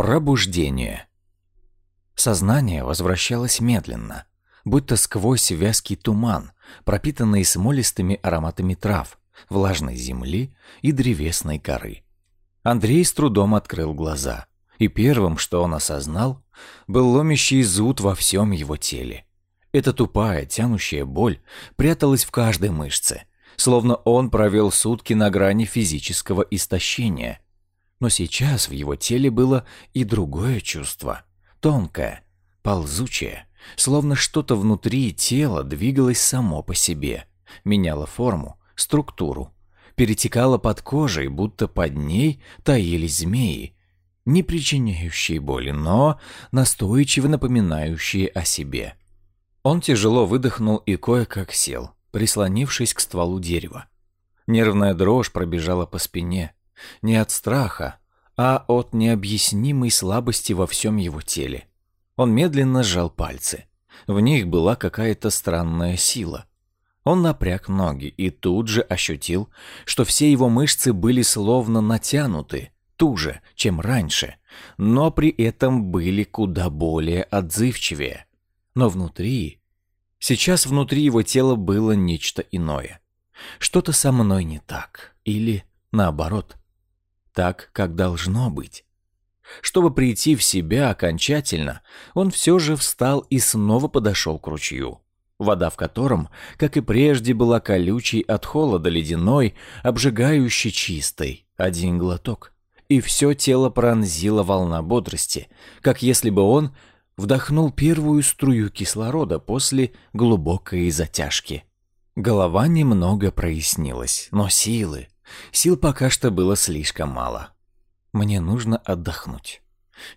Пробуждение. Сознание возвращалось медленно, будто сквозь вязкий туман, пропитанный смолистыми ароматами трав, влажной земли и древесной коры. Андрей с трудом открыл глаза, и первым, что он осознал, был ломящий зуд во всем его теле. Эта тупая, тянущая боль пряталась в каждой мышце, словно он провел сутки на грани физического истощения – но сейчас в его теле было и другое чувство. Тонкое, ползучее, словно что-то внутри тела двигалось само по себе, меняло форму, структуру, перетекало под кожей, будто под ней таились змеи, не причиняющие боли, но настойчиво напоминающие о себе. Он тяжело выдохнул и кое-как сел, прислонившись к стволу дерева. Нервная дрожь пробежала по спине, не от страха, а от необъяснимой слабости во всем его теле. Он медленно сжал пальцы. В них была какая-то странная сила. Он напряг ноги и тут же ощутил, что все его мышцы были словно натянуты, туже, чем раньше, но при этом были куда более отзывчивее. Но внутри... Сейчас внутри его тела было нечто иное. Что-то со мной не так. Или наоборот так, как должно быть. Чтобы прийти в себя окончательно, он все же встал и снова подошел к ручью, вода в котором, как и прежде, была колючей от холода ледяной, обжигающе чистой, один глоток. И все тело пронзила волна бодрости, как если бы он вдохнул первую струю кислорода после глубокой затяжки. Голова немного прояснилась, но силы, Сил пока что было слишком мало. Мне нужно отдохнуть.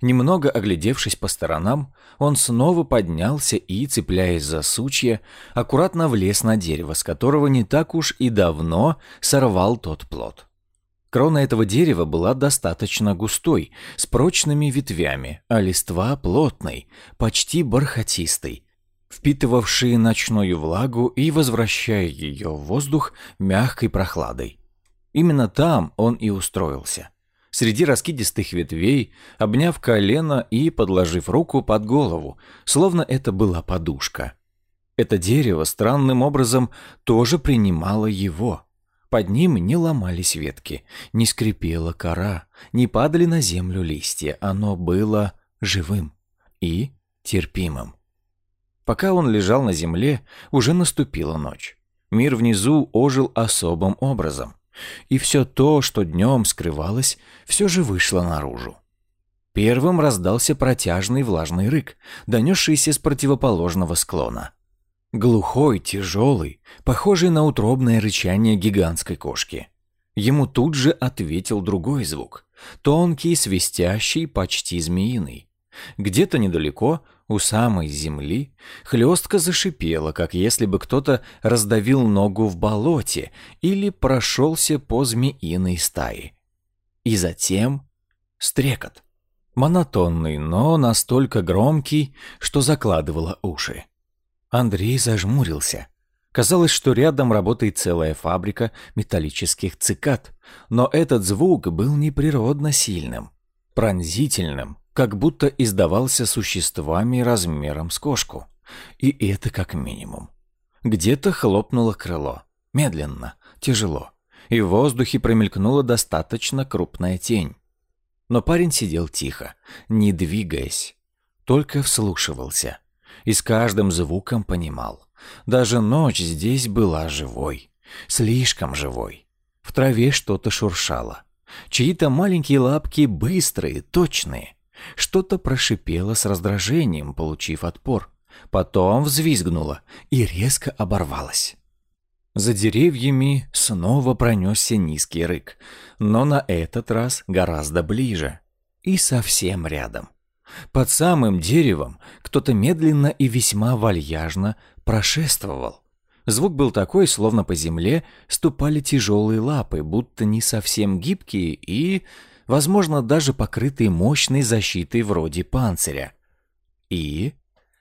Немного оглядевшись по сторонам, он снова поднялся и, цепляясь за сучья, аккуратно влез на дерево, с которого не так уж и давно сорвал тот плод. Крона этого дерева была достаточно густой, с прочными ветвями, а листва плотной, почти бархатистой, впитывавшей ночную влагу и возвращая ее в воздух мягкой прохладой. Именно там он и устроился. Среди раскидистых ветвей, обняв колено и подложив руку под голову, словно это была подушка. Это дерево странным образом тоже принимало его. Под ним не ломались ветки, не скрипела кора, не падали на землю листья. Оно было живым и терпимым. Пока он лежал на земле, уже наступила ночь. Мир внизу ожил особым образом. И все то, что днем скрывалось, все же вышло наружу. Первым раздался протяжный влажный рык, донесшийся с противоположного склона. Глухой, тяжелый, похожий на утробное рычание гигантской кошки. Ему тут же ответил другой звук, тонкий, свистящий, почти змеиный. Где-то недалеко у самой земли хлестко зашипело, как если бы кто-то раздавил ногу в болоте или прошелся по змеиной стае. И затем стрекот. Монотонный, но настолько громкий, что закладывало уши. Андрей зажмурился. Казалось, что рядом работает целая фабрика металлических цикад, но этот звук был неприродно сильным, пронзительным, как будто издавался существами размером с кошку. И это как минимум. Где-то хлопнуло крыло. Медленно, тяжело. И в воздухе промелькнула достаточно крупная тень. Но парень сидел тихо, не двигаясь, только вслушивался. И с каждым звуком понимал. Даже ночь здесь была живой. Слишком живой. В траве что-то шуршало. Чьи-то маленькие лапки быстрые, точные. Что-то прошипело с раздражением, получив отпор. Потом взвизгнуло и резко оборвалось. За деревьями снова пронесся низкий рык, но на этот раз гораздо ближе и совсем рядом. Под самым деревом кто-то медленно и весьма вальяжно прошествовал. Звук был такой, словно по земле ступали тяжелые лапы, будто не совсем гибкие и возможно, даже покрытые мощной защитой вроде панциря. И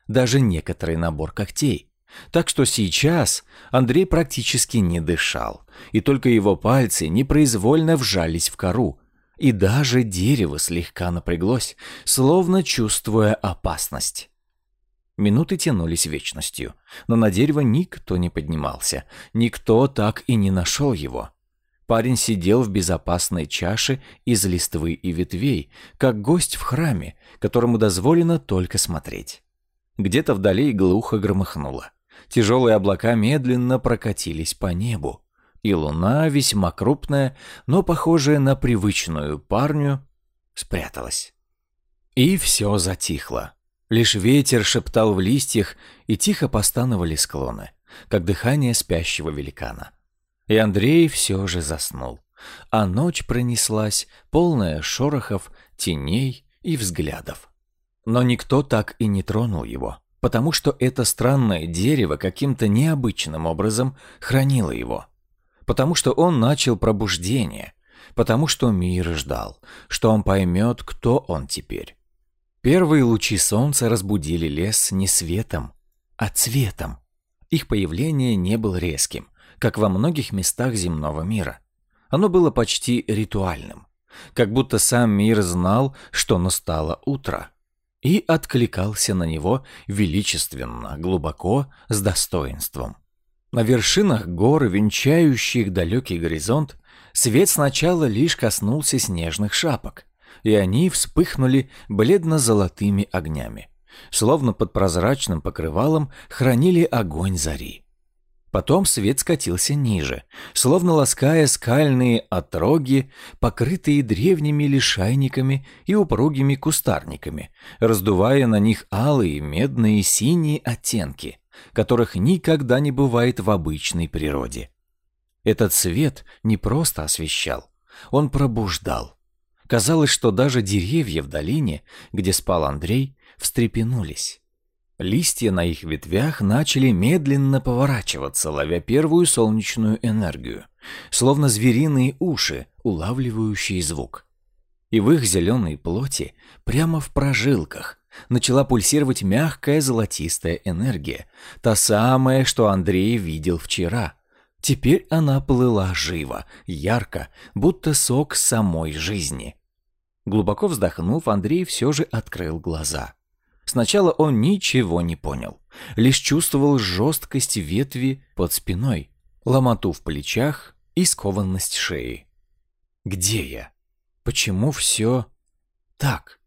даже некоторый набор когтей. Так что сейчас Андрей практически не дышал, и только его пальцы непроизвольно вжались в кору, и даже дерево слегка напряглось, словно чувствуя опасность. Минуты тянулись вечностью, но на дерево никто не поднимался, никто так и не нашел его. Парень сидел в безопасной чаше из листвы и ветвей, как гость в храме, которому дозволено только смотреть. Где-то вдали глухо громыхнуло. Тяжелые облака медленно прокатились по небу, и луна, весьма крупная, но похожая на привычную парню, спряталась. И все затихло. Лишь ветер шептал в листьях, и тихо постановали склоны, как дыхание спящего великана. И Андрей все же заснул, а ночь пронеслась, полная шорохов, теней и взглядов. Но никто так и не тронул его, потому что это странное дерево каким-то необычным образом хранило его. Потому что он начал пробуждение, потому что мир ждал, что он поймет, кто он теперь. Первые лучи солнца разбудили лес не светом, а цветом. Их появление не было резким, как во многих местах земного мира. Оно было почти ритуальным, как будто сам мир знал, что настало утро и откликался на него величественно, глубоко, с достоинством. На вершинах гор, венчающих далекий горизонт, свет сначала лишь коснулся снежных шапок, и они вспыхнули бледно-золотыми огнями, словно под прозрачным покрывалом хранили огонь зари. Потом свет скатился ниже, словно лаская скальные отроги, покрытые древними лишайниками и упругими кустарниками, раздувая на них алые, медные синие оттенки, которых никогда не бывает в обычной природе. Этот свет не просто освещал, он пробуждал. Казалось, что даже деревья в долине, где спал Андрей, встрепенулись. Листья на их ветвях начали медленно поворачиваться, ловя первую солнечную энергию, словно звериные уши, улавливающие звук. И в их зеленой плоти, прямо в прожилках, начала пульсировать мягкая золотистая энергия, та самая, что Андрей видел вчера. Теперь она плыла живо, ярко, будто сок самой жизни. Глубоко вздохнув, Андрей все же открыл глаза. Сначала он ничего не понял, лишь чувствовал жесткость ветви под спиной, ломоту в плечах и скованность шеи. «Где я? Почему все так?»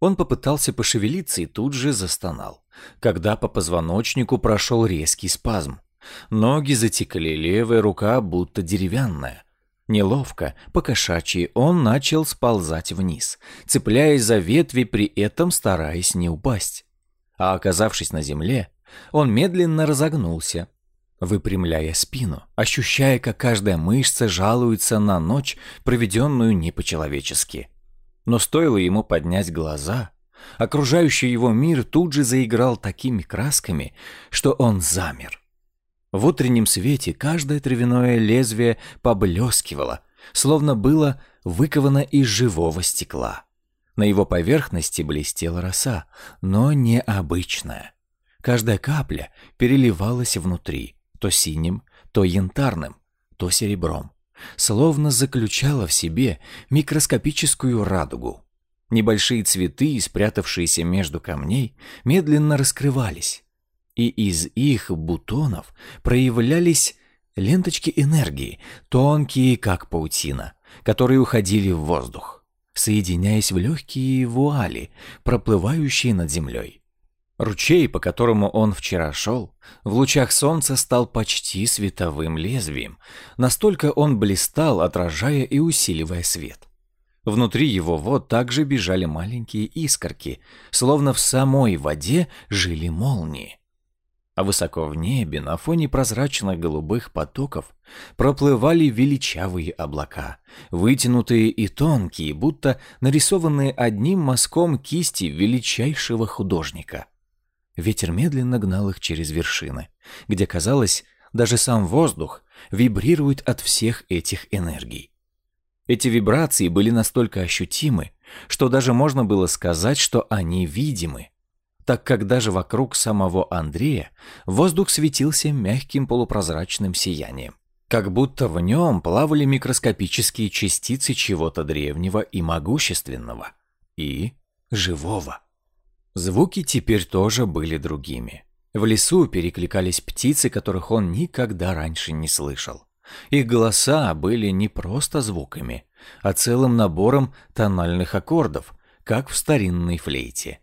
Он попытался пошевелиться и тут же застонал, когда по позвоночнику прошел резкий спазм. Ноги затекли, левая рука будто деревянная. Неловко, покошачьи, он начал сползать вниз, цепляясь за ветви, при этом стараясь не упасть. А оказавшись на земле, он медленно разогнулся, выпрямляя спину, ощущая, как каждая мышца жалуется на ночь, проведенную не по-человечески. Но стоило ему поднять глаза, окружающий его мир тут же заиграл такими красками, что он замер. В утреннем свете каждое травяное лезвие поблескивало, словно было выковано из живого стекла. На его поверхности блестела роса, но необычная. Каждая капля переливалась внутри, то синим, то янтарным, то серебром, словно заключала в себе микроскопическую радугу. Небольшие цветы, спрятавшиеся между камней, медленно раскрывались, и из их бутонов проявлялись ленточки энергии, тонкие, как паутина, которые уходили в воздух, соединяясь в легкие вуали, проплывающие над землей. Ручей, по которому он вчера шел, в лучах солнца стал почти световым лезвием, настолько он блистал, отражая и усиливая свет. Внутри его вод также бежали маленькие искорки, словно в самой воде жили молнии а высоко в небе на фоне прозрачных голубых потоков проплывали величавые облака, вытянутые и тонкие, будто нарисованные одним мазком кисти величайшего художника. Ветер медленно гнал их через вершины, где, казалось, даже сам воздух вибрирует от всех этих энергий. Эти вибрации были настолько ощутимы, что даже можно было сказать, что они видимы так как даже вокруг самого Андрея воздух светился мягким полупрозрачным сиянием. как будто в нем плавали микроскопические частицы чего-то древнего и могущественного. И живого. Звуки теперь тоже были другими. В лесу перекликались птицы, которых он никогда раньше не слышал. Их голоса были не просто звуками, а целым набором тональных аккордов, как в старинной флейте.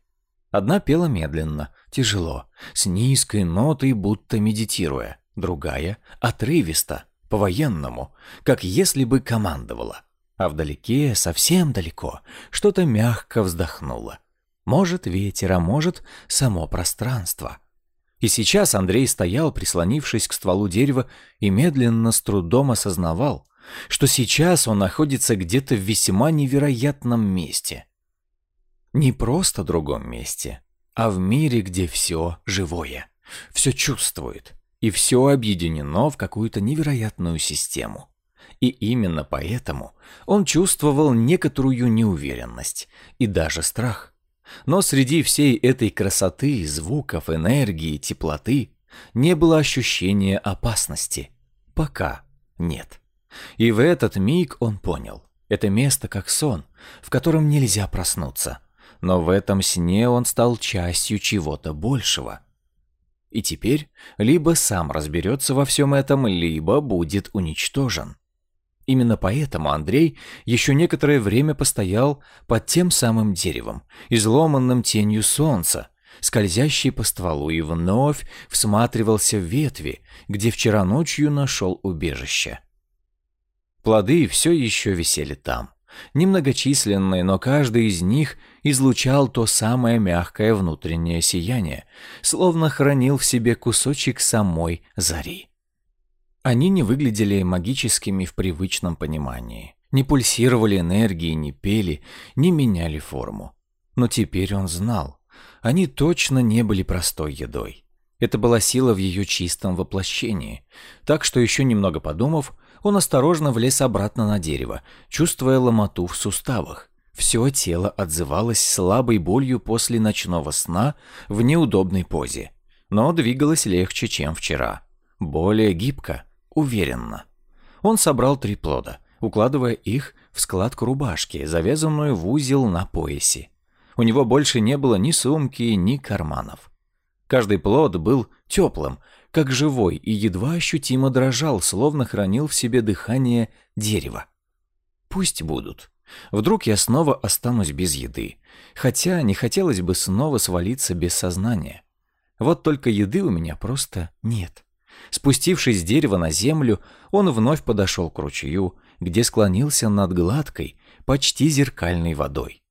Одна пела медленно, тяжело, с низкой нотой, будто медитируя, другая — отрывисто, по-военному, как если бы командовала. А вдалеке, совсем далеко, что-то мягко вздохнуло. Может ветер, а может само пространство. И сейчас Андрей стоял, прислонившись к стволу дерева, и медленно, с трудом осознавал, что сейчас он находится где-то в весьма невероятном месте. Не просто другом месте, а в мире, где все живое, все чувствует, и все объединено в какую-то невероятную систему. И именно поэтому он чувствовал некоторую неуверенность и даже страх. Но среди всей этой красоты, звуков, энергии, теплоты не было ощущения опасности. Пока нет. И в этот миг он понял, это место как сон, в котором нельзя проснуться. Но в этом сне он стал частью чего-то большего – и теперь либо сам разберется во всем этом, либо будет уничтожен. Именно поэтому Андрей еще некоторое время постоял под тем самым деревом, изломанным тенью солнца, скользящей по стволу, и вновь всматривался в ветви, где вчера ночью нашел убежище. Плоды все еще висели там немногочисленные, но каждый из них излучал то самое мягкое внутреннее сияние, словно хранил в себе кусочек самой зари. Они не выглядели магическими в привычном понимании, не пульсировали энергией, не пели, не меняли форму. Но теперь он знал, они точно не были простой едой. Это была сила в ее чистом воплощении, так что еще немного подумав, он осторожно влез обратно на дерево, чувствуя ломоту в суставах. Все тело отзывалось слабой болью после ночного сна в неудобной позе, но двигалось легче, чем вчера. Более гибко, уверенно. Он собрал три плода, укладывая их в складку рубашки, завязанную в узел на поясе. У него больше не было ни сумки, ни карманов. Каждый плод был теплым, как живой, и едва ощутимо дрожал, словно хранил в себе дыхание дерева. Пусть будут. Вдруг я снова останусь без еды, хотя не хотелось бы снова свалиться без сознания. Вот только еды у меня просто нет. Спустившись с дерева на землю, он вновь подошел к ручью, где склонился над гладкой, почти зеркальной водой.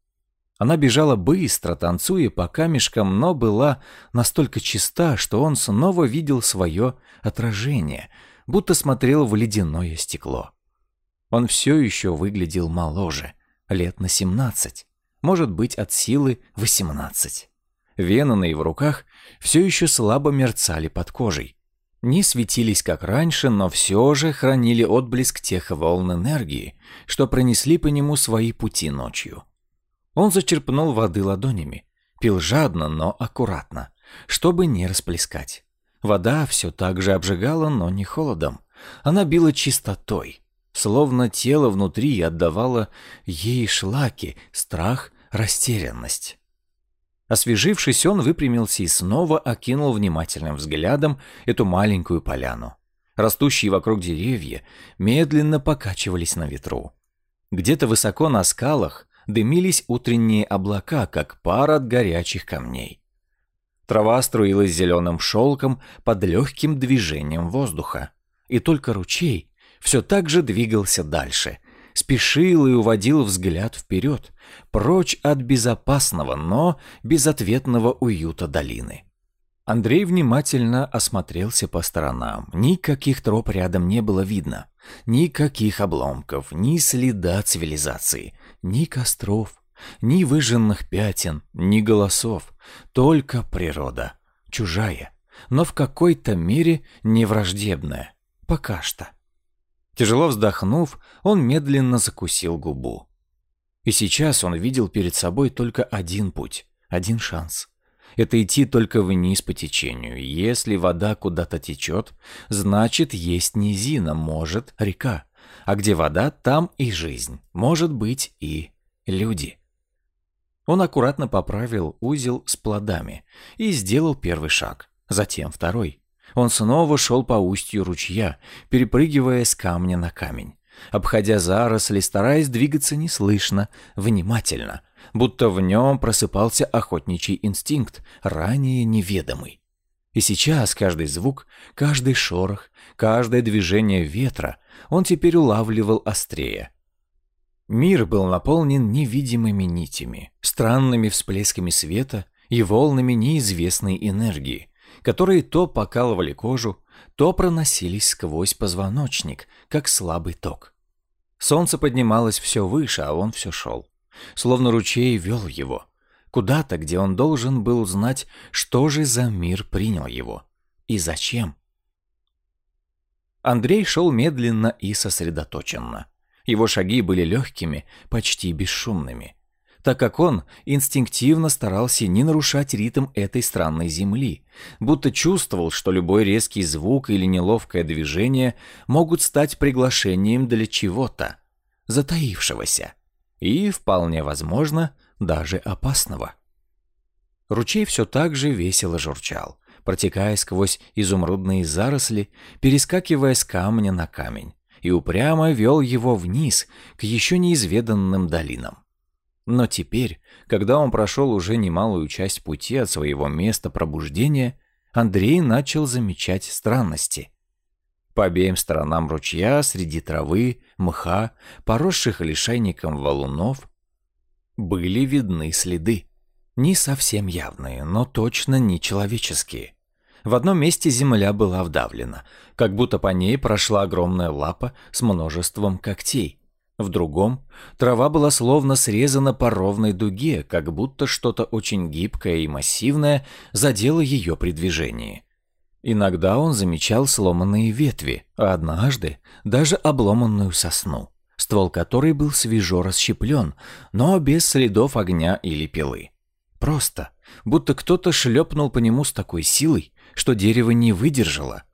Она бежала быстро, танцуя по камешкам, но была настолько чиста, что он снова видел свое отражение, будто смотрел в ледяное стекло. Он все еще выглядел моложе, лет на семнадцать, может быть, от силы восемнадцать. Вены на его руках все еще слабо мерцали под кожей. Не светились, как раньше, но все же хранили отблеск тех волн энергии, что пронесли по нему свои пути ночью. Он зачерпнул воды ладонями, пил жадно, но аккуратно, чтобы не расплескать. Вода все так же обжигала, но не холодом. Она била чистотой, словно тело внутри отдавало ей шлаки, страх, растерянность. Освежившись, он выпрямился и снова окинул внимательным взглядом эту маленькую поляну. Растущие вокруг деревья медленно покачивались на ветру. Где-то высоко на скалах дымились утренние облака, как пар от горячих камней. Трава струилась зеленым шелком под легким движением воздуха. И только ручей все так же двигался дальше, спешил и уводил взгляд вперед, прочь от безопасного, но безответного уюта долины. Андрей внимательно осмотрелся по сторонам. Никаких троп рядом не было видно. Никаких обломков, ни следа цивилизации, ни костров, ни выжженных пятен, ни голосов. Только природа. Чужая, но в какой-то мере невраждебная. Пока что. Тяжело вздохнув, он медленно закусил губу. И сейчас он видел перед собой только один путь, один шанс. Это идти только вниз по течению. Если вода куда-то течет, значит, есть низина, может, река. А где вода, там и жизнь. Может быть, и люди. Он аккуратно поправил узел с плодами и сделал первый шаг, затем второй. Он снова шел по устью ручья, перепрыгивая с камня на камень, обходя заросли, стараясь двигаться неслышно, внимательно, будто в нем просыпался охотничий инстинкт, ранее неведомый. И сейчас каждый звук, каждый шорох, каждое движение ветра он теперь улавливал острее. Мир был наполнен невидимыми нитями, странными всплесками света и волнами неизвестной энергии, которые то покалывали кожу, то проносились сквозь позвоночник, как слабый ток. Солнце поднималось все выше, а он все шел словно ручей вел его. Куда-то, где он должен был знать, что же за мир принял его. И зачем. Андрей шел медленно и сосредоточенно. Его шаги были легкими, почти бесшумными, так как он инстинктивно старался не нарушать ритм этой странной земли, будто чувствовал, что любой резкий звук или неловкое движение могут стать приглашением для чего-то, затаившегося и, вполне возможно, даже опасного. Ручей все так же весело журчал, протекая сквозь изумрудные заросли, перескакивая с камня на камень, и упрямо вел его вниз к еще неизведанным долинам. Но теперь, когда он прошел уже немалую часть пути от своего места пробуждения, Андрей начал замечать странности – по обеим сторонам ручья, среди травы, мха, поросших лишайником валунов, были видны следы. Не совсем явные, но точно не человеческие. В одном месте земля была вдавлена, как будто по ней прошла огромная лапа с множеством когтей. В другом трава была словно срезана по ровной дуге, как будто что-то очень гибкое и массивное задело ее при движении. Иногда он замечал сломанные ветви, а однажды даже обломанную сосну, ствол которой был свежо расщеплен, но без следов огня или пилы. Просто, будто кто-то шлепнул по нему с такой силой, что дерево не выдержало.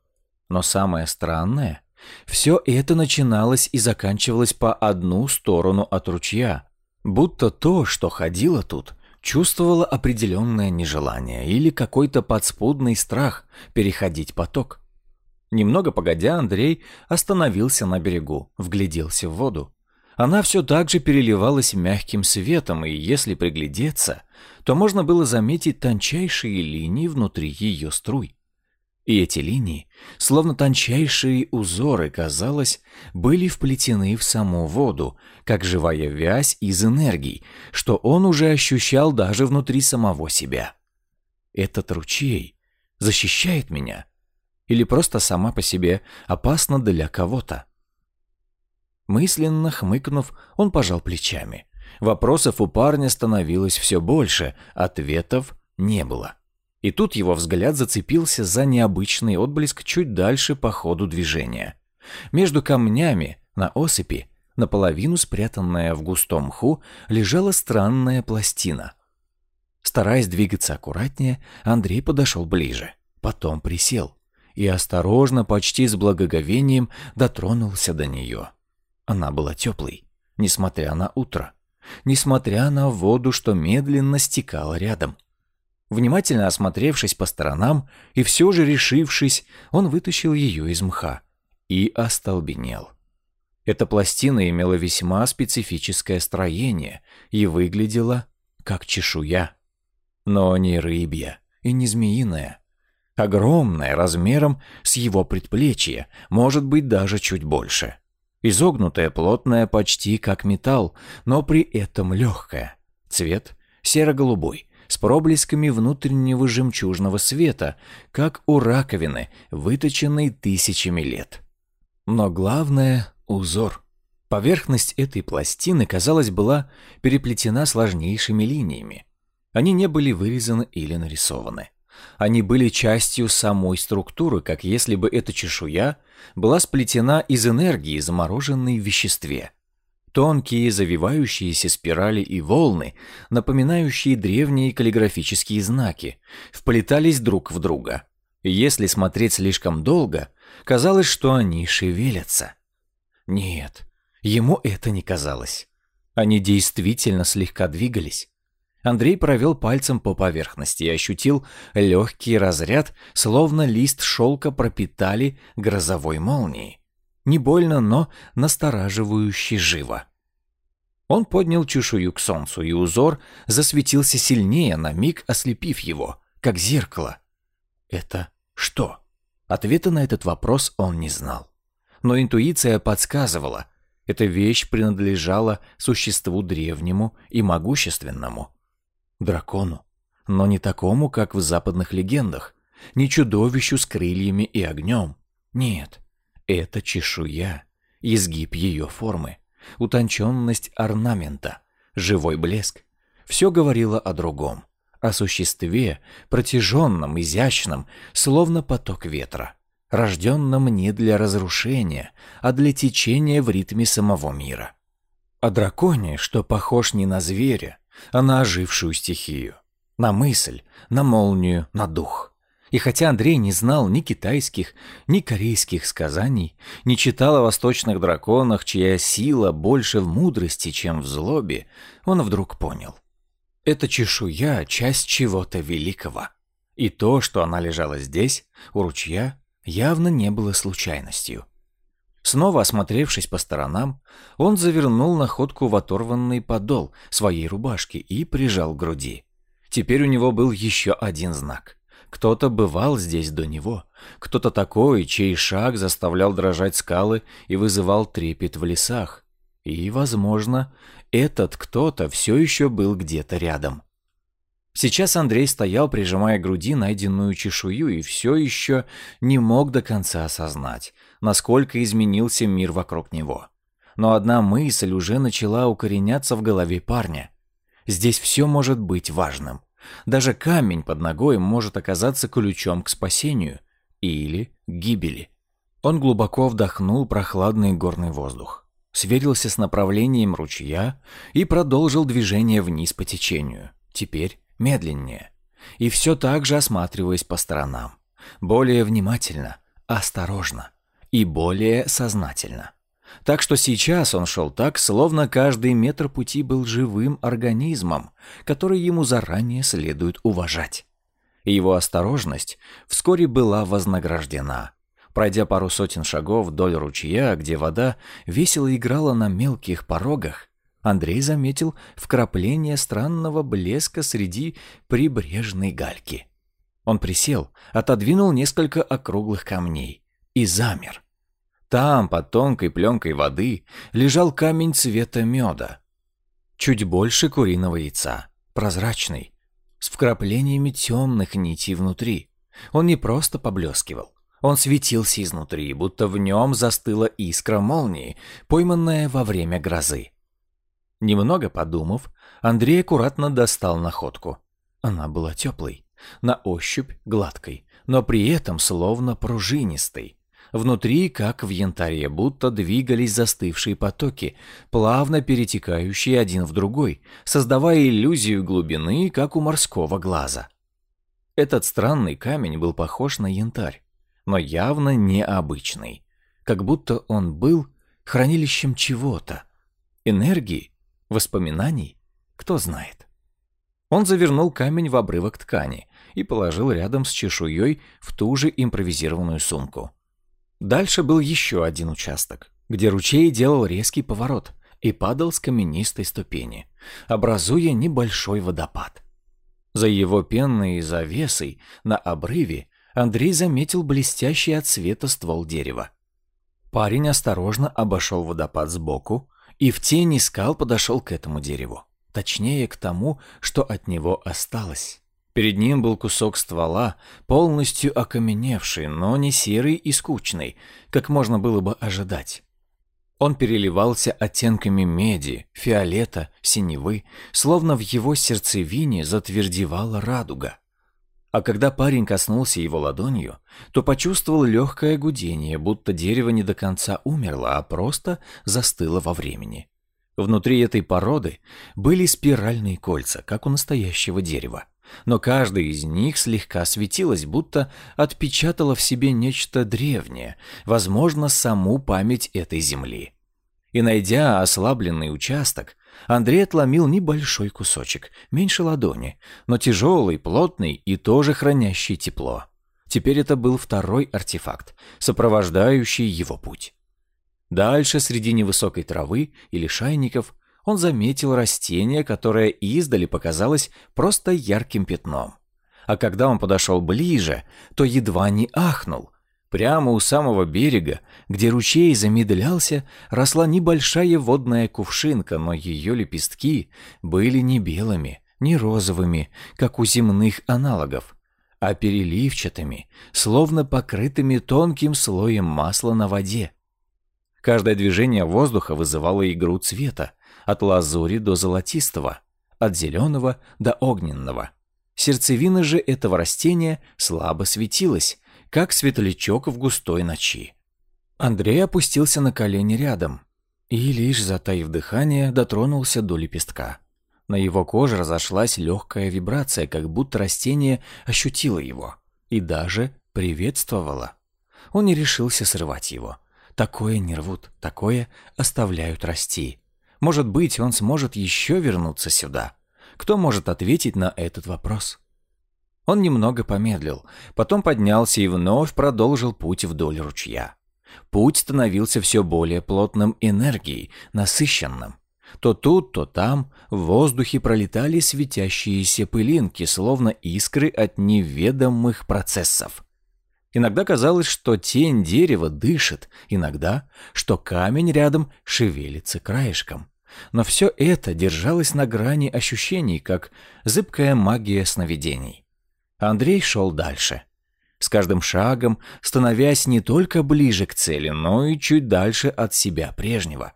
Но самое странное, все это начиналось и заканчивалось по одну сторону от ручья, будто то, что ходило тут, чувствовала определенное нежелание или какой-то подспудный страх переходить поток. Немного погодя, Андрей остановился на берегу, вгляделся в воду. Она все так же переливалась мягким светом, и если приглядеться, то можно было заметить тончайшие линии внутри ее струй. И эти линии, словно тончайшие узоры, казалось, были вплетены в саму воду, как живая вязь из энергий, что он уже ощущал даже внутри самого себя. Этот ручей защищает меня? Или просто сама по себе опасна для кого-то? Мысленно хмыкнув, он пожал плечами. Вопросов у парня становилось все больше, ответов не было. И тут его взгляд зацепился за необычный отблеск чуть дальше по ходу движения. Между камнями на осыпи, наполовину спрятанная в густом мху, лежала странная пластина. Стараясь двигаться аккуратнее, Андрей подошел ближе, потом присел и осторожно, почти с благоговением, дотронулся до нее. Она была теплой, несмотря на утро, несмотря на воду, что медленно стекала рядом. Внимательно осмотревшись по сторонам и все же решившись, он вытащил ее из мха и остолбенел. Эта пластина имела весьма специфическое строение и выглядела как чешуя. Но не рыбья и не змеиная. Огромная, размером с его предплечье, может быть даже чуть больше. Изогнутая, плотная, почти как металл, но при этом легкая. Цвет серо-голубой, с проблесками внутреннего жемчужного света, как у раковины, выточенной тысячами лет. Но главное — узор. Поверхность этой пластины, казалось, была переплетена сложнейшими линиями. Они не были вырезаны или нарисованы. Они были частью самой структуры, как если бы эта чешуя была сплетена из энергии, замороженной в веществе. Тонкие завивающиеся спирали и волны, напоминающие древние каллиграфические знаки, вплетались друг в друга. Если смотреть слишком долго, казалось, что они шевелятся. Нет, ему это не казалось. Они действительно слегка двигались. Андрей провел пальцем по поверхности и ощутил легкий разряд, словно лист шелка пропитали грозовой молнией. Не больно, но настораживающе живо. Он поднял чешую к солнцу, и узор засветился сильнее, на миг ослепив его, как зеркало. Это что? Ответа на этот вопрос он не знал. Но интуиция подсказывала, эта вещь принадлежала существу древнему и могущественному. Дракону. Но не такому, как в западных легендах. Не чудовищу с крыльями и огнем. Нет, это чешуя, изгиб ее формы, утонченность орнамента, живой блеск. Все говорило о другом, о существе, протяженном, изящном, словно поток ветра, рожденном не для разрушения, а для течения в ритме самого мира. О драконе, что похож не на зверя, а на ожившую стихию, на мысль, на молнию, на дух. И хотя Андрей не знал ни китайских, ни корейских сказаний, не читал о восточных драконах, чья сила больше в мудрости, чем в злобе, он вдруг понял. Это чешуя – часть чего-то великого. И то, что она лежала здесь, у ручья, явно не было случайностью. Снова осмотревшись по сторонам, он завернул находку в оторванный подол своей рубашки и прижал к груди. Теперь у него был еще один знак. Кто-то бывал здесь до него, кто-то такой, чей шаг заставлял дрожать скалы и вызывал трепет в лесах. И, возможно, этот кто-то все еще был где-то рядом. Сейчас Андрей стоял, прижимая к груди найденную чешую, и все еще не мог до конца осознать, насколько изменился мир вокруг него. Но одна мысль уже начала укореняться в голове парня. Здесь все может быть важным. Даже камень под ногой может оказаться ключом к спасению или гибели. Он глубоко вдохнул прохладный горный воздух, сверился с направлением ручья и продолжил движение вниз по течению, теперь медленнее, и все так же осматриваясь по сторонам, более внимательно, осторожно и более сознательно. Так что сейчас он шел так, словно каждый метр пути был живым организмом, который ему заранее следует уважать. Его осторожность вскоре была вознаграждена. Пройдя пару сотен шагов вдоль ручья, где вода весело играла на мелких порогах, Андрей заметил вкрапление странного блеска среди прибрежной гальки. Он присел, отодвинул несколько округлых камней и замер. Там, под тонкой пленкой воды, лежал камень цвета меда. Чуть больше куриного яйца, прозрачный, с вкраплениями темных нитей внутри. Он не просто поблескивал. Он светился изнутри, будто в нем застыла искра молнии, пойманная во время грозы. Немного подумав, Андрей аккуратно достал находку. Она была теплой, на ощупь гладкой, но при этом словно пружинистой. Внутри, как в янтаре, будто двигались застывшие потоки, плавно перетекающие один в другой, создавая иллюзию глубины, как у морского глаза. Этот странный камень был похож на янтарь, но явно необычный, как будто он был хранилищем чего-то. Энергии, воспоминаний, кто знает. Он завернул камень в обрывок ткани и положил рядом с чешуей в ту же импровизированную сумку. Дальше был еще один участок, где ручей делал резкий поворот и падал с каменистой ступени, образуя небольшой водопад. За его пенной завесой на обрыве Андрей заметил блестящий от света ствол дерева. Парень осторожно обошел водопад сбоку и в тени скал подошел к этому дереву, точнее к тому, что от него осталось. Перед ним был кусок ствола, полностью окаменевший, но не серый и скучный, как можно было бы ожидать. Он переливался оттенками меди, фиолета, синевы, словно в его сердцевине затвердевала радуга. А когда парень коснулся его ладонью, то почувствовал легкое гудение, будто дерево не до конца умерло, а просто застыло во времени. Внутри этой породы были спиральные кольца, как у настоящего дерева. Но каждая из них слегка светилась, будто отпечатала в себе нечто древнее, возможно, саму память этой земли. И найдя ослабленный участок, Андрей отломил небольшой кусочек, меньше ладони, но тяжелый, плотный и тоже хранящий тепло. Теперь это был второй артефакт, сопровождающий его путь. Дальше, среди невысокой травы или шайников, он заметил растение, которое издали показалось просто ярким пятном. А когда он подошел ближе, то едва не ахнул. Прямо у самого берега, где ручей замедлялся, росла небольшая водная кувшинка, но ее лепестки были не белыми, не розовыми, как у земных аналогов, а переливчатыми, словно покрытыми тонким слоем масла на воде. Каждое движение воздуха вызывало игру цвета, от лазури до золотистого, от зеленого до огненного. Сердцевина же этого растения слабо светилась, как светлячок в густой ночи. Андрей опустился на колени рядом и, лишь затаив дыхание, дотронулся до лепестка. На его коже разошлась легкая вибрация, как будто растение ощутило его и даже приветствовало. Он не решился срывать его. Такое не рвут, такое оставляют расти. Может быть, он сможет еще вернуться сюда. Кто может ответить на этот вопрос? Он немного помедлил, потом поднялся и вновь продолжил путь вдоль ручья. Путь становился все более плотным энергией, насыщенным. То тут, то там в воздухе пролетали светящиеся пылинки, словно искры от неведомых процессов. Иногда казалось, что тень дерева дышит, иногда, что камень рядом шевелится краешком. Но все это держалось на грани ощущений, как зыбкая магия сновидений. Андрей шел дальше. С каждым шагом становясь не только ближе к цели, но и чуть дальше от себя прежнего.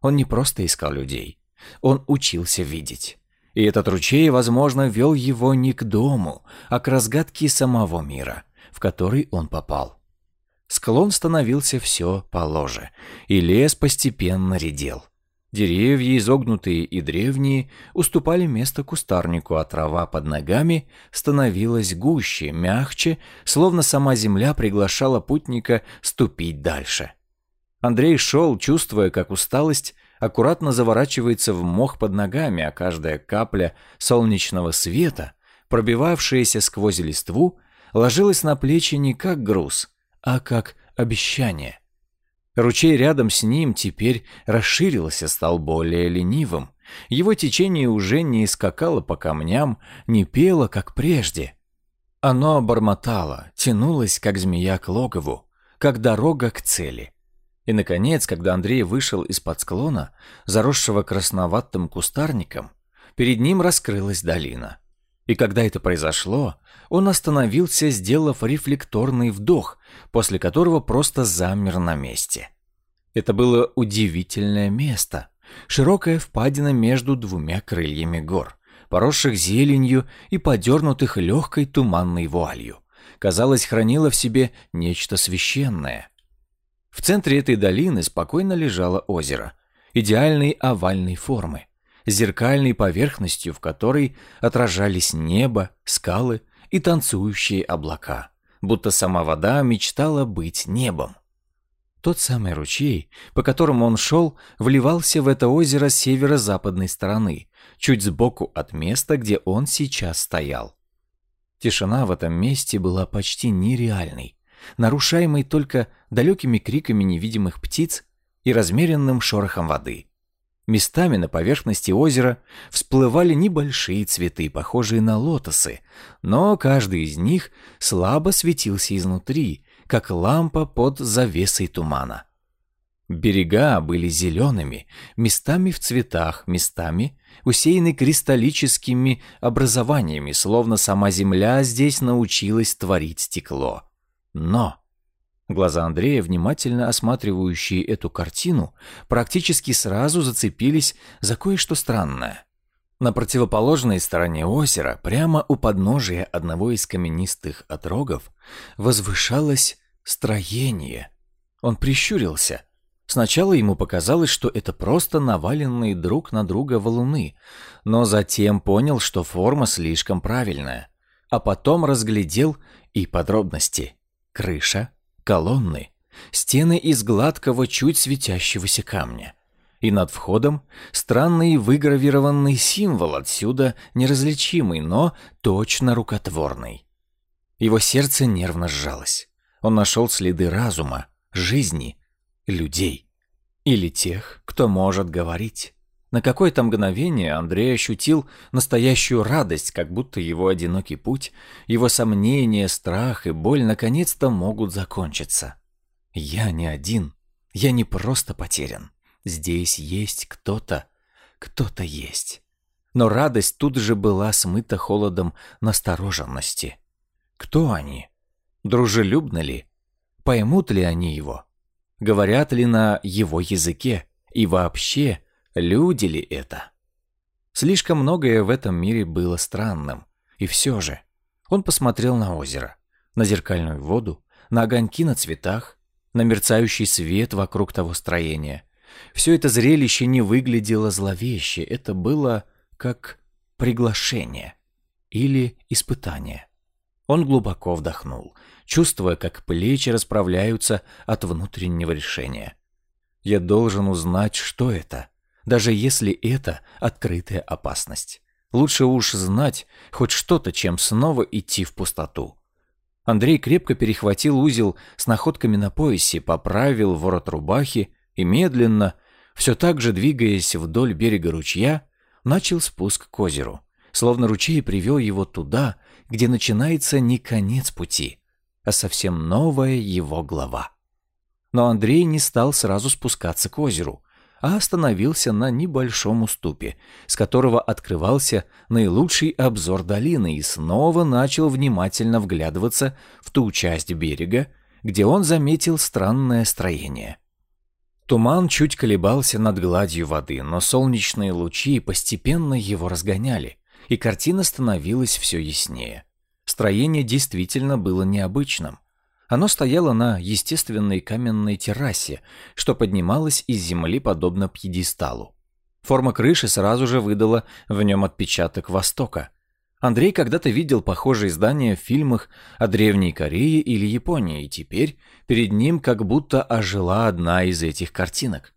Он не просто искал людей, он учился видеть. И этот ручей, возможно, вел его не к дому, а к разгадке самого мира — в который он попал. Склон становился все положе, и лес постепенно редел. Деревья, изогнутые и древние, уступали место кустарнику, а трава под ногами становилась гуще, мягче, словно сама земля приглашала путника ступить дальше. Андрей шел, чувствуя, как усталость аккуратно заворачивается в мох под ногами, а каждая капля солнечного света, пробивавшаяся сквозь листву, ложилась на плечи не как груз, а как обещание. Ручей рядом с ним теперь расширился, стал более ленивым. Его течение уже не скакало по камням, не пело, как прежде. Оно бормотало, тянулось, как змея к логову, как дорога к цели. И, наконец, когда Андрей вышел из-под склона, заросшего красноватым кустарником, перед ним раскрылась долина. И когда это произошло, он остановился, сделав рефлекторный вдох, после которого просто замер на месте. Это было удивительное место. Широкая впадина между двумя крыльями гор, поросших зеленью и подернутых легкой туманной вуалью. Казалось, хранила в себе нечто священное. В центре этой долины спокойно лежало озеро, идеальной овальной формы, зеркальной поверхностью, в которой отражались небо, скалы и танцующие облака, будто сама вода мечтала быть небом. Тот самый ручей, по которому он шел, вливался в это озеро с северо-западной стороны, чуть сбоку от места, где он сейчас стоял. Тишина в этом месте была почти нереальной, нарушаемой только далекими криками невидимых птиц и размеренным шорохом воды. Местами на поверхности озера всплывали небольшие цветы, похожие на лотосы, но каждый из них слабо светился изнутри, как лампа под завесой тумана. Берега были зелеными, местами в цветах, местами усеяны кристаллическими образованиями, словно сама земля здесь научилась творить стекло. Но Глаза Андрея, внимательно осматривающие эту картину, практически сразу зацепились за кое-что странное. На противоположной стороне озера, прямо у подножия одного из каменистых отрогов, возвышалось строение. Он прищурился. Сначала ему показалось, что это просто наваленные друг на друга валуны, но затем понял, что форма слишком правильная. А потом разглядел и подробности. Крыша, колонны, стены из гладкого, чуть светящегося камня. И над входом странный выгравированный символ отсюда неразличимый, но точно рукотворный. Его сердце нервно сжалось. Он нашел следы разума, жизни, людей. Или тех, кто может говорить. На какое-то мгновение Андрей ощутил настоящую радость, как будто его одинокий путь, его сомнения, страх и боль наконец-то могут закончиться. Я не один, я не просто потерян. Здесь есть кто-то, кто-то есть. Но радость тут же была смыта холодом настороженности. Кто они? Дружелюбны ли? Поймут ли они его? Говорят ли на его языке? И вообще, люди ли это? Слишком многое в этом мире было странным. И все же, он посмотрел на озеро, на зеркальную воду, на огоньки на цветах, на мерцающий свет вокруг того строения. Все это зрелище не выглядело зловеще, это было как приглашение или испытание. Он глубоко вдохнул, чувствуя, как плечи расправляются от внутреннего решения. Я должен узнать, что это, даже если это открытая опасность. Лучше уж знать хоть что-то, чем снова идти в пустоту. Андрей крепко перехватил узел с находками на поясе, поправил ворот рубахи и медленно, все так же двигаясь вдоль берега ручья, начал спуск к озеру, словно ручей привел его туда, где начинается не конец пути, а совсем новая его глава. Но Андрей не стал сразу спускаться к озеру, а остановился на небольшом уступе, с которого открывался наилучший обзор долины и снова начал внимательно вглядываться в ту часть берега, где он заметил странное строение. Туман чуть колебался над гладью воды, но солнечные лучи постепенно его разгоняли, и картина становилась все яснее. Строение действительно было необычным. Оно стояло на естественной каменной террасе, что поднималось из земли подобно пьедесталу. Форма крыши сразу же выдала в нем отпечаток Востока. Андрей когда-то видел похожие здания в фильмах о Древней Корее или Японии, и теперь перед ним как будто ожила одна из этих картинок.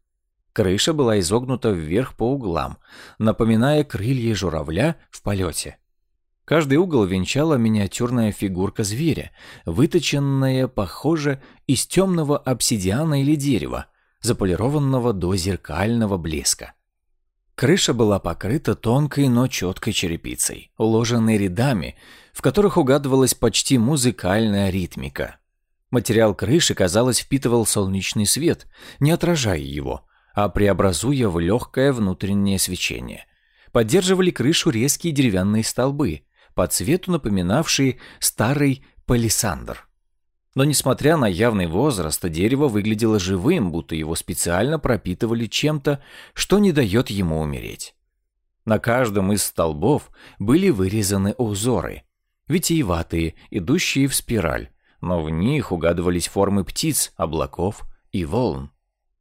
Крыша была изогнута вверх по углам, напоминая крылья журавля в полете. Каждый угол венчала миниатюрная фигурка зверя, выточенная, похоже, из темного обсидиана или дерева, заполированного до зеркального блеска. Крыша была покрыта тонкой, но четкой черепицей, уложенной рядами, в которых угадывалась почти музыкальная ритмика. Материал крыши, казалось, впитывал солнечный свет, не отражая его, а преобразуя в легкое внутреннее свечение. Поддерживали крышу резкие деревянные столбы, по цвету напоминавшие старый палисандр. Но несмотря на явный возраст, дерево выглядело живым, будто его специально пропитывали чем-то, что не дает ему умереть. На каждом из столбов были вырезаны узоры, витиеватые, идущие в спираль, но в них угадывались формы птиц, облаков и волн.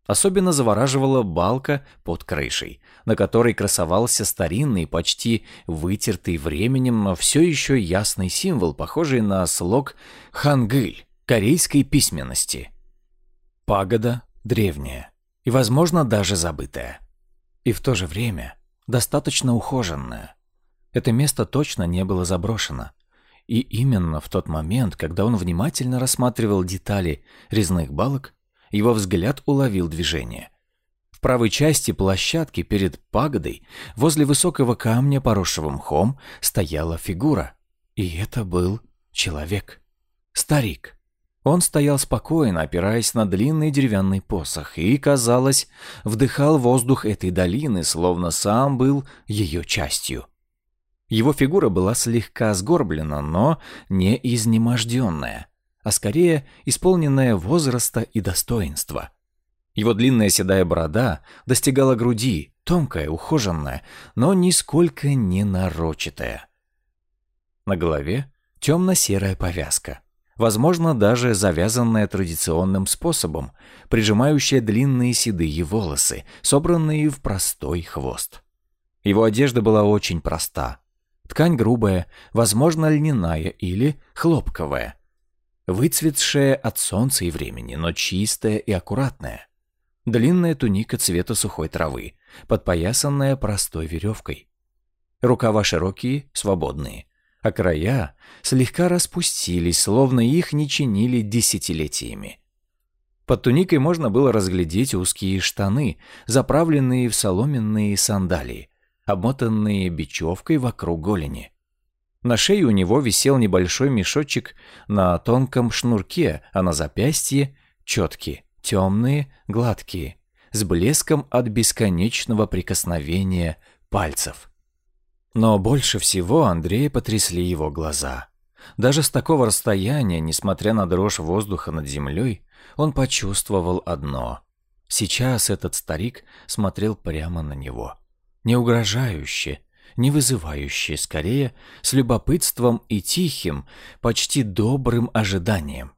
Особенно завораживала балка под крышей, на которой красовался старинный, почти вытертый временем, но все еще ясный символ, похожий на слог хангыль корейской письменности. Пагода древняя и, возможно, даже забытая. И в то же время достаточно ухоженная. Это место точно не было заброшено. И именно в тот момент, когда он внимательно рассматривал детали резных балок, его взгляд уловил движение. В правой части площадки перед пагодой, возле высокого камня, поросшего мхом, стояла фигура. И это был человек. Старик. Он стоял спокойно, опираясь на длинный деревянный посох, и, казалось, вдыхал воздух этой долины, словно сам был ее частью. Его фигура была слегка сгорблена, но не изнеможденная а скорее исполненная возраста и достоинства. Его длинная седая борода достигала груди, тонкая, ухоженная, но нисколько не нарочитая. На голове темно-серая повязка, возможно, даже завязанная традиционным способом, прижимающая длинные седые волосы, собранные в простой хвост. Его одежда была очень проста. Ткань грубая, возможно, льняная или хлопковая. Выцветшая от солнца и времени, но чистая и аккуратная. Длинная туника цвета сухой травы, подпоясанная простой веревкой. Рукава широкие, свободные, а края слегка распустились, словно их не чинили десятилетиями. Под туникой можно было разглядеть узкие штаны, заправленные в соломенные сандалии, обмотанные бечевкой вокруг голени. На шее у него висел небольшой мешочек на тонком шнурке, а на запястье – четкие, темные, гладкие, с блеском от бесконечного прикосновения пальцев. Но больше всего Андрея потрясли его глаза. Даже с такого расстояния, несмотря на дрожь воздуха над землей, он почувствовал одно. Сейчас этот старик смотрел прямо на него. Не угрожающе, не вызывающе, скорее, с любопытством и тихим, почти добрым ожиданием.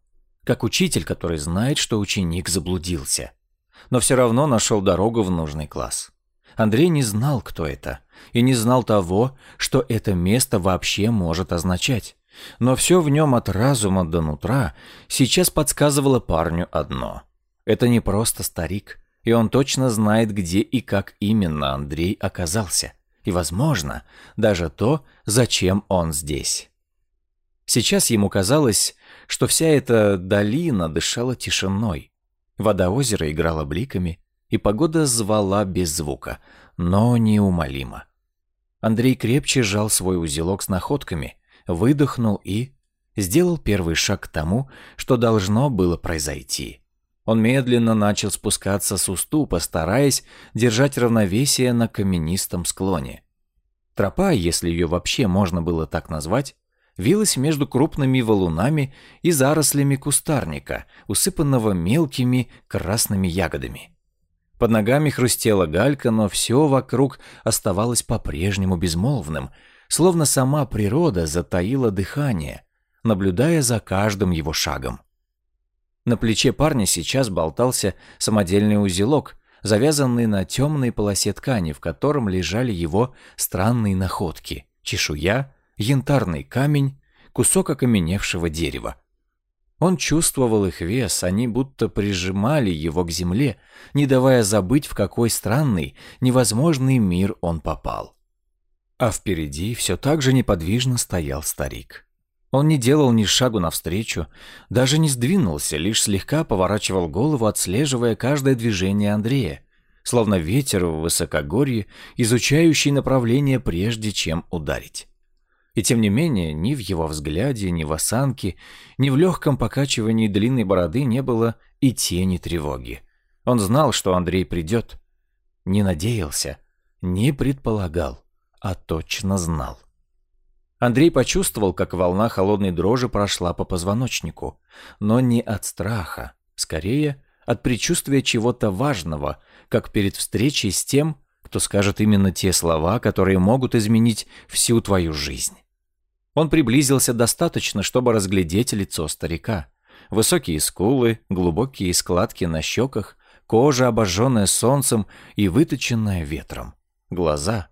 Как учитель, который знает, что ученик заблудился. Но все равно нашел дорогу в нужный класс. Андрей не знал, кто это, и не знал того, что это место вообще может означать. Но все в нем от разума до нутра сейчас подсказывало парню одно. Это не просто старик, и он точно знает, где и как именно Андрей оказался. И, возможно, даже то, зачем он здесь. Сейчас ему казалось, что вся эта долина дышала тишиной. Вода озера играла бликами, и погода звала без звука, но неумолимо. Андрей крепче сжал свой узелок с находками, выдохнул и сделал первый шаг к тому, что должно было произойти. Он медленно начал спускаться с уступа, стараясь держать равновесие на каменистом склоне. Тропа, если ее вообще можно было так назвать, вилась между крупными валунами и зарослями кустарника, усыпанного мелкими красными ягодами. Под ногами хрустела галька, но все вокруг оставалось по-прежнему безмолвным, словно сама природа затаила дыхание, наблюдая за каждым его шагом. На плече парня сейчас болтался самодельный узелок, завязанный на темной полосе ткани, в котором лежали его странные находки – чешуя, янтарный камень, кусок окаменевшего дерева. Он чувствовал их вес, они будто прижимали его к земле, не давая забыть, в какой странный, невозможный мир он попал. А впереди все так же неподвижно стоял старик. Он не делал ни шагу навстречу, даже не сдвинулся, лишь слегка поворачивал голову, отслеживая каждое движение Андрея, словно ветер в высокогорье, изучающий направление прежде, чем ударить. И тем не менее, ни в его взгляде, ни в осанке, ни в легком покачивании длинной бороды не было и тени тревоги. Он знал, что Андрей придет. Не надеялся, не предполагал, а точно знал. Андрей почувствовал, как волна холодной дрожи прошла по позвоночнику, но не от страха, скорее от предчувствия чего-то важного, как перед встречей с тем, кто скажет именно те слова, которые могут изменить всю твою жизнь. Он приблизился достаточно, чтобы разглядеть лицо старика. Высокие скулы, глубокие складки на щеках, кожа, обожженная солнцем и выточенная ветром. Глаза.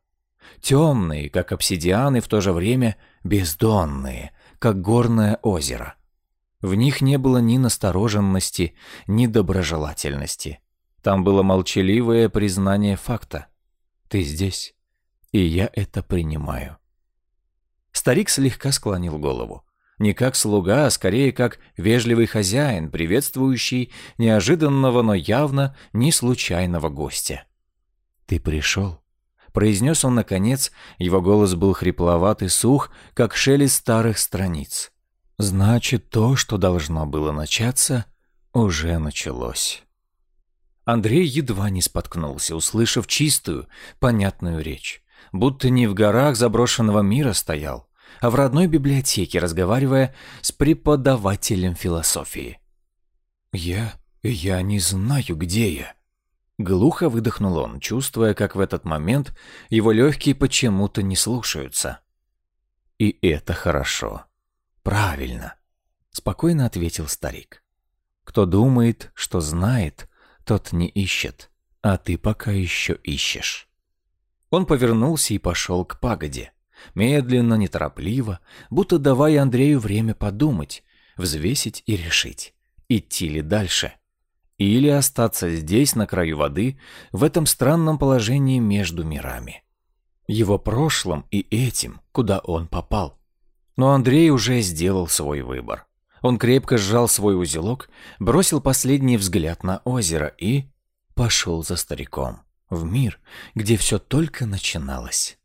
Темные, как обсидианы, в то же время бездонные, как горное озеро. В них не было ни настороженности, ни доброжелательности. Там было молчаливое признание факта. «Ты здесь, и я это принимаю». Старик слегка склонил голову. Не как слуга, а скорее как вежливый хозяин, приветствующий неожиданного, но явно не случайного гостя. «Ты пришел?» Произнес он наконец, его голос был хрипловат и сух, как шелест старых страниц. «Значит, то, что должно было начаться, уже началось». Андрей едва не споткнулся, услышав чистую, понятную речь будто не в горах заброшенного мира стоял, а в родной библиотеке, разговаривая с преподавателем философии. «Я... я не знаю, где я». Глухо выдохнул он, чувствуя, как в этот момент его легкие почему-то не слушаются. И это хорошо. Правильно. спокойно ответил старик. Кто думает, что знает, тот не ищет, а ты пока еще ищешь. Он повернулся и пошел к пагоде. Медленно, неторопливо, будто давая Андрею время подумать, взвесить и решить, идти ли дальше. Или остаться здесь, на краю воды, в этом странном положении между мирами. Его прошлым и этим, куда он попал. Но Андрей уже сделал свой выбор. Он крепко сжал свой узелок, бросил последний взгляд на озеро и пошел за стариком в мир, где все только начиналось.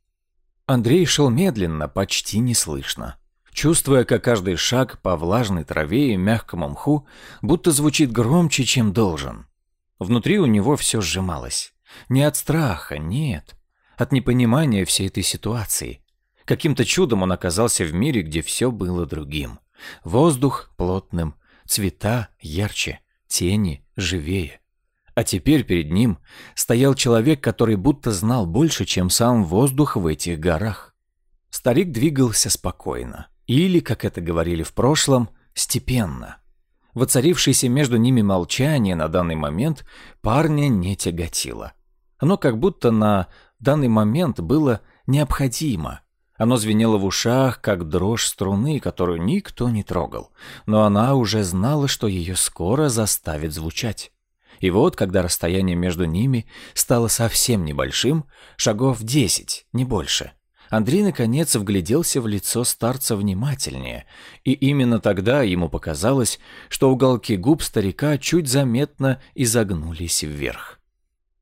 Андрей шел медленно, почти неслышно, чувствуя, как каждый шаг по влажной траве и мягкому мху будто звучит громче, чем должен. Внутри у него все сжималось. Не от страха, нет, от непонимания всей этой ситуации. Каким-то чудом он оказался в мире, где все было другим. Воздух плотным, цвета ярче, тени живее. А теперь перед ним стоял человек, который будто знал больше, чем сам воздух в этих горах. Старик двигался спокойно, или, как это говорили в прошлом, степенно. Воцарившееся между ними молчание на данный момент парня не тяготило. Оно как будто на данный момент было необходимо – оно звенело в ушах, как дрожь струны, которую никто не трогал. Но она уже знала, что ее скоро заставит звучать. И вот, когда расстояние между ними стало совсем небольшим, шагов десять, не больше, Андрей наконец вгляделся в лицо старца внимательнее, и именно тогда ему показалось, что уголки губ старика чуть заметно изогнулись вверх.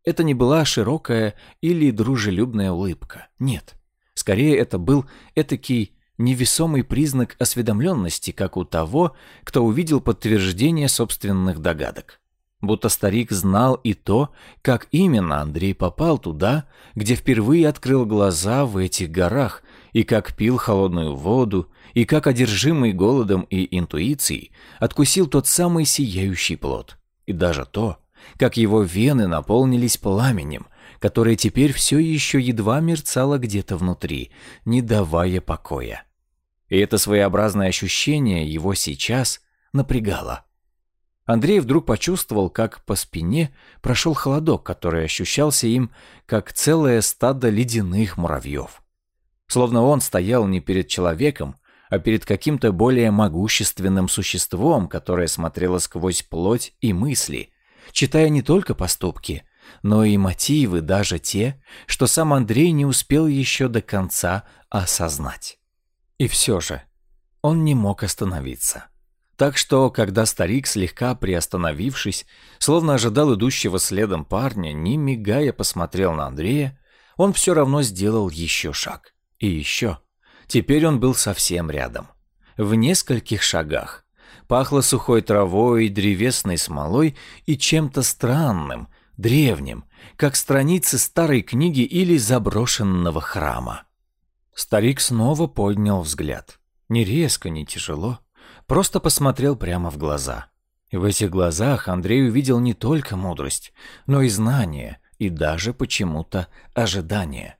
Это не была широкая или дружелюбная улыбка, нет. Скорее, это был этакий невесомый признак осведомленности, как у того, кто увидел подтверждение собственных догадок. Будто старик знал и то, как именно Андрей попал туда, где впервые открыл глаза в этих горах, и как пил холодную воду, и как одержимый голодом и интуицией откусил тот самый сияющий плод. И даже то, как его вены наполнились пламенем, которая теперь все еще едва мерцала где-то внутри, не давая покоя. И это своеобразное ощущение его сейчас напрягало. Андрей вдруг почувствовал, как по спине прошел холодок, который ощущался им, как целое стадо ледяных муравьев. Словно он стоял не перед человеком, а перед каким-то более могущественным существом, которое смотрело сквозь плоть и мысли, читая не только поступки, но и мотивы, даже те, что сам Андрей не успел еще до конца осознать. И все же он не мог остановиться. Так что, когда старик, слегка приостановившись, словно ожидал идущего следом парня, не мигая посмотрел на Андрея, он все равно сделал еще шаг. И еще. Теперь он был совсем рядом. В нескольких шагах. Пахло сухой травой, древесной смолой и чем-то странным, древним, как страницы старой книги или заброшенного храма. Старик снова поднял взгляд. Не резко, не тяжело, просто посмотрел прямо в глаза. В этих глазах Андрей увидел не только мудрость, но и знание, и даже почему-то ожидание.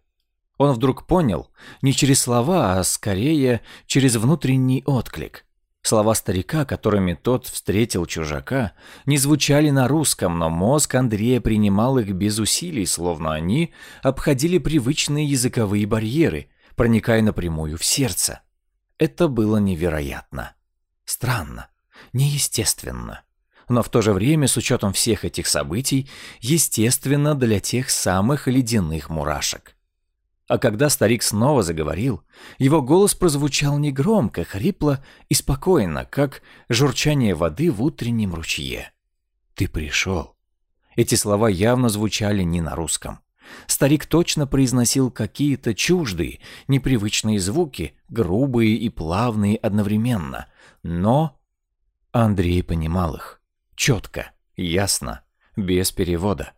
Он вдруг понял, не через слова, а скорее через внутренний отклик. Слова старика, которыми тот встретил чужака, не звучали на русском, но мозг Андрея принимал их без усилий, словно они обходили привычные языковые барьеры, проникая напрямую в сердце. Это было невероятно. Странно. Неестественно. Но в то же время, с учетом всех этих событий, естественно для тех самых ледяных мурашек. А когда старик снова заговорил, его голос прозвучал негромко, хрипло и спокойно, как журчание воды в утреннем ручье. «Ты пришел». Эти слова явно звучали не на русском. Старик точно произносил какие-то чуждые, непривычные звуки, грубые и плавные одновременно. Но Андрей понимал их. Четко, ясно, без перевода.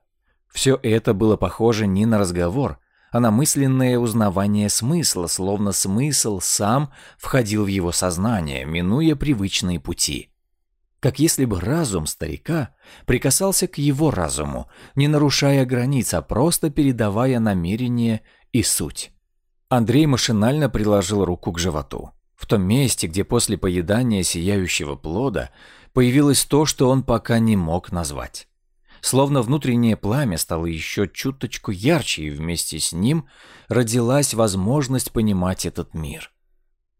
Все это было похоже не на разговор, а на мысленное узнавание смысла, словно смысл сам входил в его сознание, минуя привычные пути. Как если бы разум старика прикасался к его разуму, не нарушая границ, а просто передавая намерение и суть. Андрей машинально приложил руку к животу. В том месте, где после поедания сияющего плода появилось то, что он пока не мог назвать. Словно внутреннее пламя стало еще чуточку ярче, и вместе с ним родилась возможность понимать этот мир.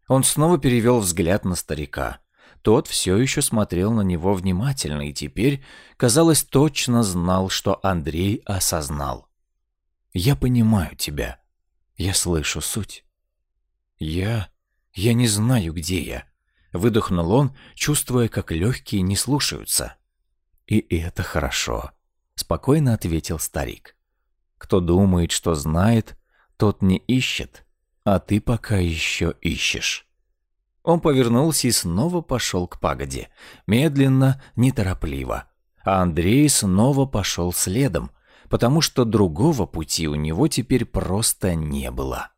Он снова перевел взгляд на старика. Тот все еще смотрел на него внимательно и теперь, казалось, точно знал, что Андрей осознал. «Я понимаю тебя. Я слышу суть. Я... я не знаю, где я», — выдохнул он, чувствуя, как легкие не слушаются. «И это хорошо», — спокойно ответил старик. «Кто думает, что знает, тот не ищет, а ты пока еще ищешь». Он повернулся и снова пошел к пагоде, медленно, неторопливо. А Андрей снова пошел следом, потому что другого пути у него теперь просто не было.